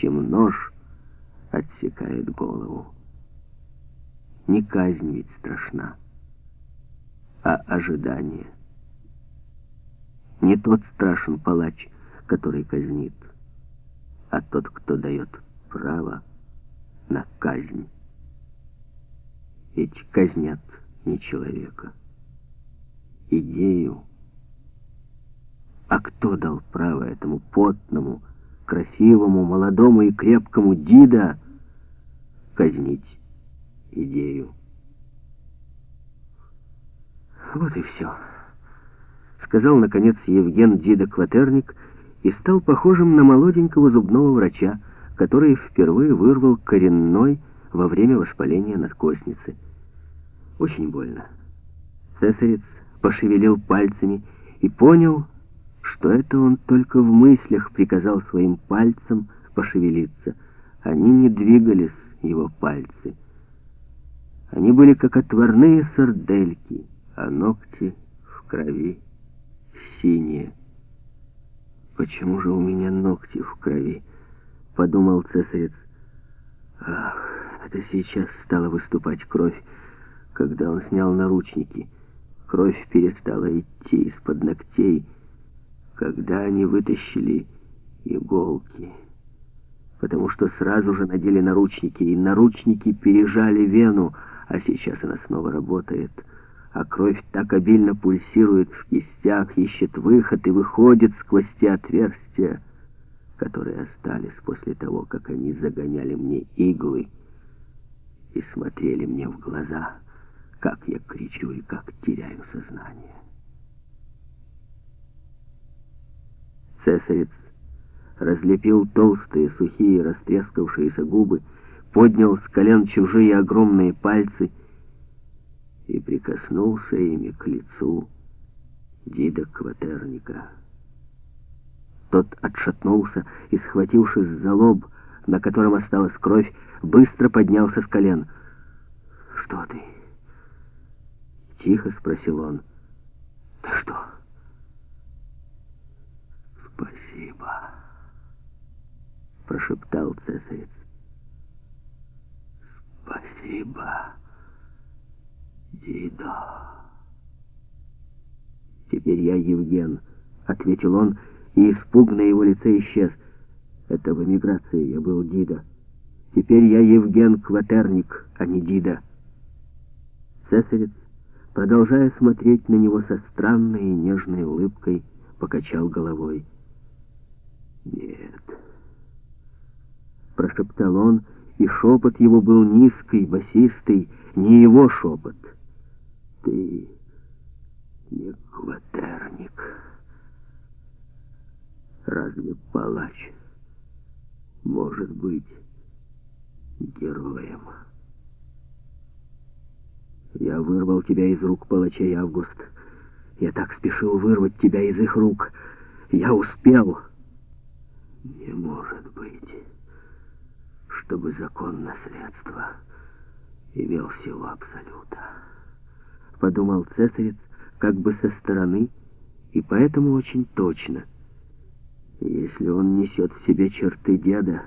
чем нож отсекает голову. Не казнь ведь страшна, а ожидание. Не тот страшен палач, который казнит, а тот, кто дает право на казнь. Ведь казнят не человека, идею. А кто дал право этому потному, красивому, молодому и крепкому Дида казнить идею? Вот и все. Сказал, наконец, Евген Дида Кватерник и стал похожим на молоденького зубного врача, который впервые вырвал коренной во время воспаления надкосницы. Очень больно. Цесарец пошевелил пальцами и понял, что это он только в мыслях приказал своим пальцам пошевелиться. Они не двигались, его пальцы. Они были как отварные сардельки, а ногти в крови синие. «Почему же у меня ногти в крови?» — подумал цесарец. «Ах, это сейчас стала выступать кровь, когда он снял наручники. Кровь перестала идти из-под ногтей, когда они вытащили иголки, потому что сразу же надели наручники, и наручники пережали вену, а сейчас она снова работает» а кровь так обильно пульсирует в кистях, ищет выход и выходит сквозь те отверстия, которые остались после того, как они загоняли мне иглы и смотрели мне в глаза, как я кричу и как теряю сознание. Цесарец разлепил толстые, сухие, растрескавшиеся губы, поднял с колен чужие огромные пальцы и прикоснулся ими к лицу Дида Кватерника. Тот отшатнулся и, схватившись за лоб, на котором осталась кровь, быстро поднялся с колен. «Что ты?» Тихо спросил он. «Ты что?» «Спасибо», — прошептал цесарец. «Спасибо». Дида. Теперь я Евген, ответил он, и испуг на его лице исчез. Это в эмиграции я был Дида. Теперь я Евген Кватерник, а не Дида. Цесарец, продолжая смотреть на него со странной и нежной улыбкой, покачал головой. «Нет», — прошептал он, и шепот его был низкий, басистый, не его шепот — ты не кватерник. Разве палач может быть героем? Я вырвал тебя из рук палачей, Август. Я так спешил вырвать тебя из их рук. Я успел. Не может чтобы закон наследства имел силу абсолюта подумал цесарец как бы со стороны, и поэтому очень точно. Если он несет в себе черты деда,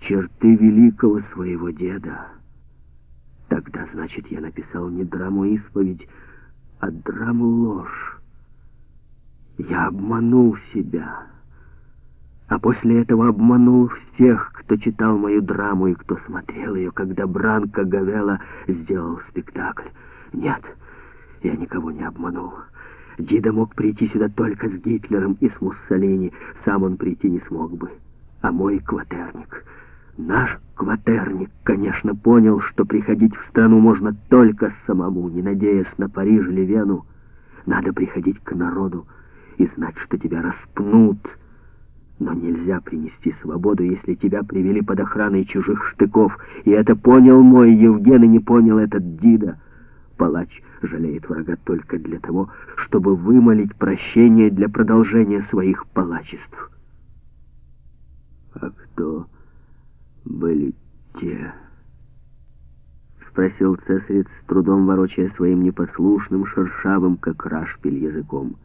черты великого своего деда, тогда, значит, я написал не драму-исповедь, а драму-ложь. Я обманул себя, а после этого обманул всех, кто читал мою драму и кто смотрел ее, когда Бранко Гавела сделал спектакль. Нет, — я никого не обманул. Дида мог прийти сюда только с Гитлером и с Муссолини. Сам он прийти не смог бы. А мой кватерник, наш кватерник, конечно, понял, что приходить в страну можно только самому, не надеясь на Париж или Вену. Надо приходить к народу и знать, что тебя распнут. Но нельзя принести свободу, если тебя привели под охраной чужих штыков. И это понял мой Евген, и не понял этот Дида. Палач жалеет врага только для того, чтобы вымолить прощение для продолжения своих палачеств. «А кто были те?» — спросил цесарец, с трудом ворочая своим непослушным, шершавым, как рашпиль, языком.